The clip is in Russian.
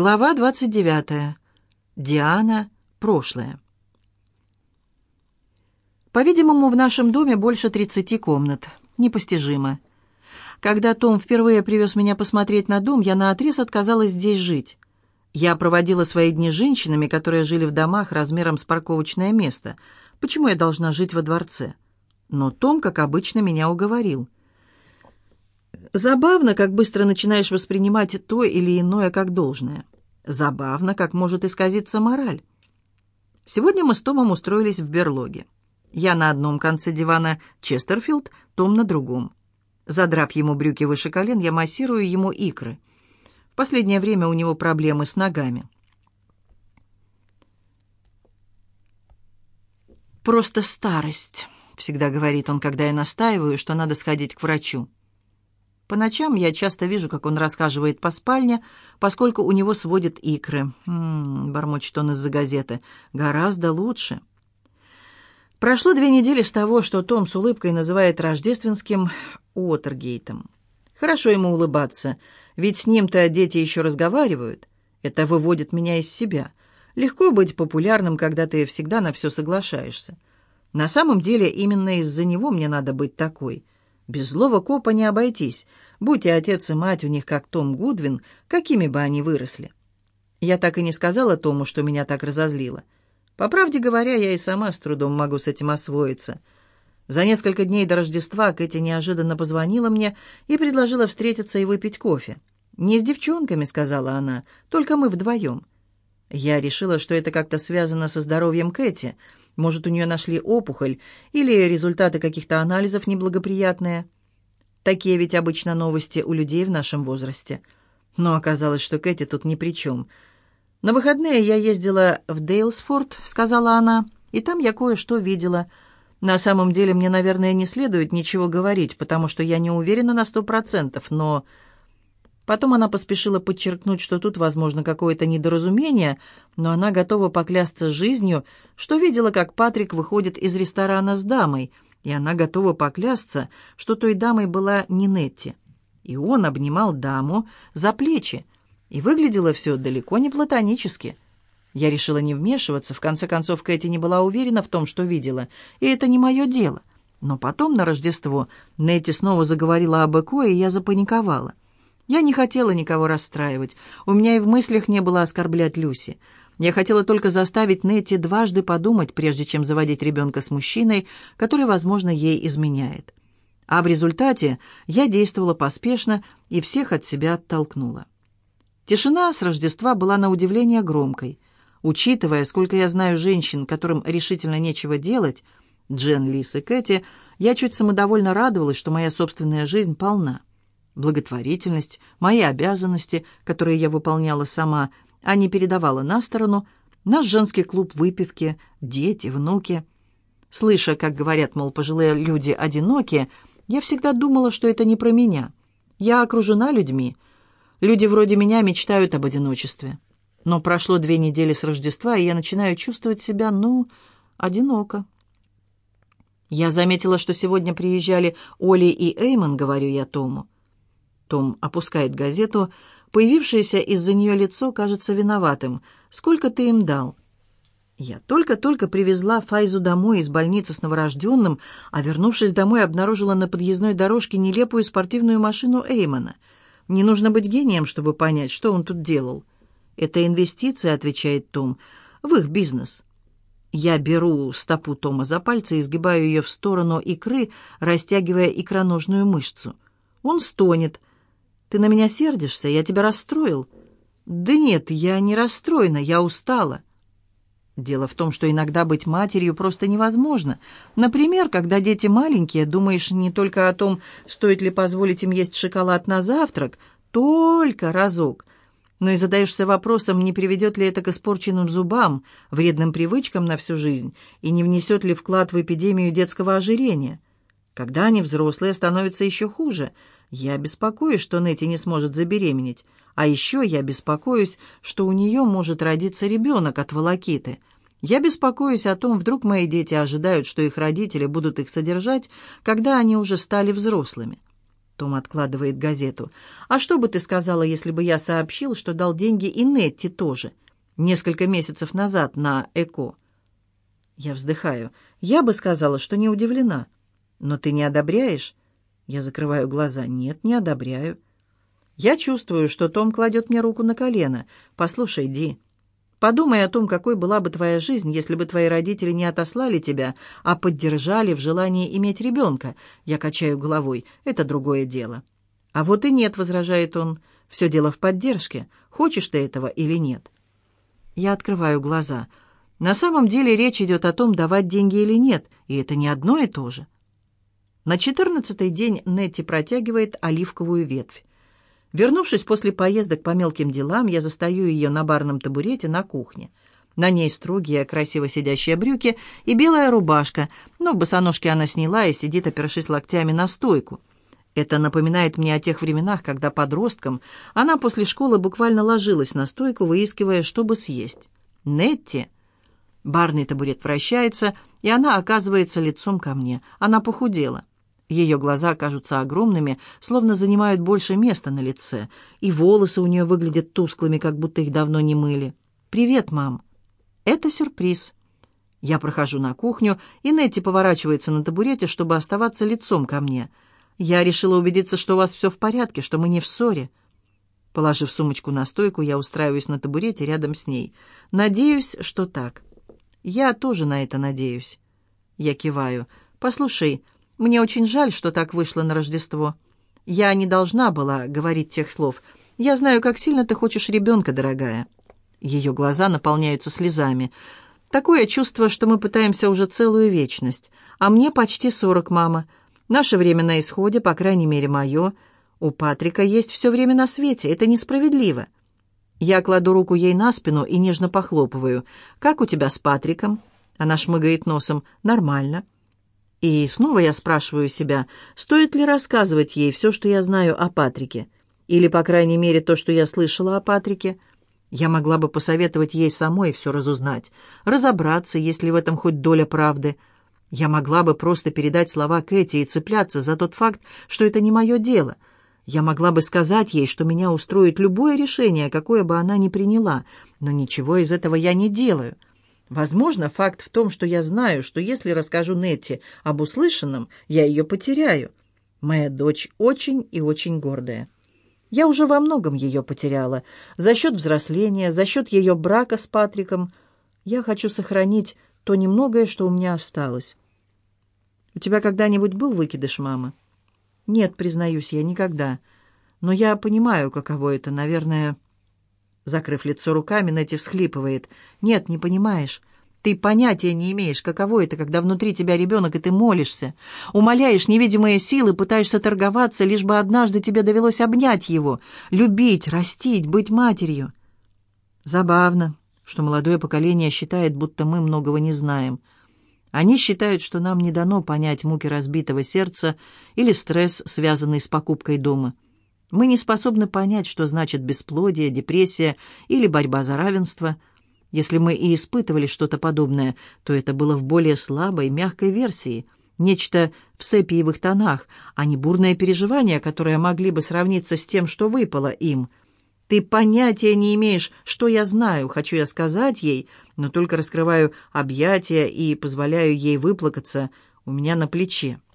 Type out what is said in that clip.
Глава 29. Диана. Прошлое. По-видимому, в нашем доме больше 30 комнат. Непостижимо. Когда Том впервые привез меня посмотреть на дом, я наотрез отказалась здесь жить. Я проводила свои дни женщинами, которые жили в домах размером с парковочное место. Почему я должна жить во дворце? Но Том, как обычно, меня уговорил – Забавно, как быстро начинаешь воспринимать то или иное как должное. Забавно, как может исказиться мораль. Сегодня мы с Томом устроились в берлоге. Я на одном конце дивана Честерфилд, Том на другом. Задрав ему брюки выше колен, я массирую ему икры. В последнее время у него проблемы с ногами. «Просто старость», — всегда говорит он, когда я настаиваю, что надо сходить к врачу. По ночам я часто вижу, как он рассказывает по спальне, поскольку у него сводят икры. М-м, бормочет он из-за газеты. «Гораздо лучше». Прошло две недели с того, что Том с улыбкой называет рождественским Уотергейтом. Хорошо ему улыбаться, ведь с ним-то дети еще разговаривают. Это выводит меня из себя. Легко быть популярным, когда ты всегда на все соглашаешься. На самом деле именно из-за него мне надо быть такой – без злого копа не обойтись. Будь и отец, и мать у них как Том Гудвин, какими бы они выросли. Я так и не сказала Тому, что меня так разозлило. По правде говоря, я и сама с трудом могу с этим освоиться. За несколько дней до Рождества Кэти неожиданно позвонила мне и предложила встретиться и выпить кофе. «Не с девчонками», — сказала она, — «только мы вдвоем». Я решила, что это как-то связано со здоровьем Кэти — может, у нее нашли опухоль или результаты каких-то анализов неблагоприятные. Такие ведь обычно новости у людей в нашем возрасте. Но оказалось, что Кэти тут ни при чем. «На выходные я ездила в Дейлсфорд», — сказала она, — «и там я кое-что видела. На самом деле мне, наверное, не следует ничего говорить, потому что я не уверена на сто процентов, но...» Потом она поспешила подчеркнуть, что тут, возможно, какое-то недоразумение, но она готова поклясться жизнью, что видела, как Патрик выходит из ресторана с дамой, и она готова поклясться, что той дамой была не Нетти. И он обнимал даму за плечи, и выглядело все далеко не платонически. Я решила не вмешиваться, в конце концов Кэти не была уверена в том, что видела, и это не мое дело. Но потом, на Рождество, Нетти снова заговорила об Эко, и я запаниковала. Я не хотела никого расстраивать. У меня и в мыслях не было оскорблять Люси. Я хотела только заставить Нетти дважды подумать, прежде чем заводить ребенка с мужчиной, который, возможно, ей изменяет. А в результате я действовала поспешно и всех от себя оттолкнула. Тишина с Рождества была на удивление громкой. Учитывая, сколько я знаю женщин, которым решительно нечего делать, Джен, Лис и Кэти, я чуть самодовольно радовалась, что моя собственная жизнь полна благотворительность, мои обязанности, которые я выполняла сама, а не передавала на сторону, наш женский клуб выпивки, дети, внуки. Слыша, как говорят, мол, пожилые люди одинокие, я всегда думала, что это не про меня. Я окружена людьми. Люди вроде меня мечтают об одиночестве. Но прошло две недели с Рождества, и я начинаю чувствовать себя, ну, одиноко. Я заметила, что сегодня приезжали Оли и Эймон, говорю я Тому. Том опускает газету. Появившееся из-за нее лицо кажется виноватым. «Сколько ты им дал?» «Я только-только привезла Файзу домой из больницы с новорожденным, а, вернувшись домой, обнаружила на подъездной дорожке нелепую спортивную машину Эймона. Не нужно быть гением, чтобы понять, что он тут делал». «Это инвестиция», — отвечает Том, — «в их бизнес». Я беру стопу Тома за пальцы и сгибаю ее в сторону икры, растягивая икроножную мышцу. Он стонет, ты на меня сердишься? Я тебя расстроил?» «Да нет, я не расстроена, я устала». Дело в том, что иногда быть матерью просто невозможно. Например, когда дети маленькие, думаешь не только о том, стоит ли позволить им есть шоколад на завтрак, только разок, но и задаешься вопросом, не приведет ли это к испорченным зубам, вредным привычкам на всю жизнь и не внесет ли вклад в эпидемию детского ожирения. Когда они взрослые, становится еще хуже. Я беспокоюсь, что Нэти не сможет забеременеть. А еще я беспокоюсь, что у нее может родиться ребенок от волокиты. Я беспокоюсь о том, вдруг мои дети ожидают, что их родители будут их содержать, когда они уже стали взрослыми. Том откладывает газету. «А что бы ты сказала, если бы я сообщил, что дал деньги и Нетти тоже? Несколько месяцев назад на ЭКО». Я вздыхаю. «Я бы сказала, что не удивлена». «Но ты не одобряешь?» Я закрываю глаза. «Нет, не одобряю». Я чувствую, что Том кладет мне руку на колено. «Послушай, Ди, подумай о том, какой была бы твоя жизнь, если бы твои родители не отослали тебя, а поддержали в желании иметь ребенка». Я качаю головой. «Это другое дело». «А вот и нет», — возражает он. «Все дело в поддержке. Хочешь ты этого или нет?» Я открываю глаза. На самом деле речь идет о том, давать деньги или нет, и это не одно и то же. На четырнадцатый день Нетти протягивает оливковую ветвь. Вернувшись после поездок по мелким делам, я застаю ее на барном табурете на кухне. На ней строгие, красиво сидящие брюки и белая рубашка, но босоножки она сняла и сидит, опершись локтями на стойку. Это напоминает мне о тех временах, когда подростком она после школы буквально ложилась на стойку, выискивая, чтобы съесть. «Нетти!» Барный табурет вращается, и она оказывается лицом ко мне. Она похудела. Ее глаза кажутся огромными, словно занимают больше места на лице, и волосы у нее выглядят тусклыми, как будто их давно не мыли. «Привет, мам!» «Это сюрприз!» Я прохожу на кухню, и Нетти поворачивается на табурете, чтобы оставаться лицом ко мне. «Я решила убедиться, что у вас все в порядке, что мы не в ссоре». Положив сумочку на стойку, я устраиваюсь на табурете рядом с ней. «Надеюсь, что так». «Я тоже на это надеюсь». Я киваю. «Послушай, мне очень жаль, что так вышло на Рождество. Я не должна была говорить тех слов. Я знаю, как сильно ты хочешь ребенка, дорогая». Ее глаза наполняются слезами. «Такое чувство, что мы пытаемся уже целую вечность. А мне почти сорок, мама. Наше время на исходе, по крайней мере, мое. У Патрика есть все время на свете. Это несправедливо». Я кладу руку ей на спину и нежно похлопываю. «Как у тебя с Патриком?» Она шмыгает носом. «Нормально». И снова я спрашиваю себя, стоит ли рассказывать ей все, что я знаю о Патрике, или, по крайней мере, то, что я слышала о Патрике. Я могла бы посоветовать ей самой все разузнать, разобраться, есть ли в этом хоть доля правды. Я могла бы просто передать слова Кэти и цепляться за тот факт, что это не мое дело. Я могла бы сказать ей, что меня устроит любое решение, какое бы она ни приняла, но ничего из этого я не делаю». Возможно, факт в том, что я знаю, что если расскажу Нетти об услышанном, я ее потеряю. Моя дочь очень и очень гордая. Я уже во многом ее потеряла. За счет взросления, за счет ее брака с Патриком. Я хочу сохранить то немногое, что у меня осталось. У тебя когда-нибудь был выкидыш, мама? Нет, признаюсь, я никогда. Но я понимаю, каково это, наверное... Закрыв лицо руками, Нэти всхлипывает. «Нет, не понимаешь. Ты понятия не имеешь, каково это, когда внутри тебя ребенок, и ты молишься. Умоляешь невидимые силы, пытаешься торговаться, лишь бы однажды тебе довелось обнять его, любить, растить, быть матерью». Забавно, что молодое поколение считает, будто мы многого не знаем. Они считают, что нам не дано понять муки разбитого сердца или стресс, связанный с покупкой дома. Мы не способны понять, что значит бесплодие, депрессия или борьба за равенство. Если мы и испытывали что-то подобное, то это было в более слабой, мягкой версии, нечто в сепиевых тонах, а не бурное переживание, которое могли бы сравниться с тем, что выпало им. Ты понятия не имеешь, что я знаю, хочу я сказать ей, но только раскрываю объятия и позволяю ей выплакаться у меня на плече.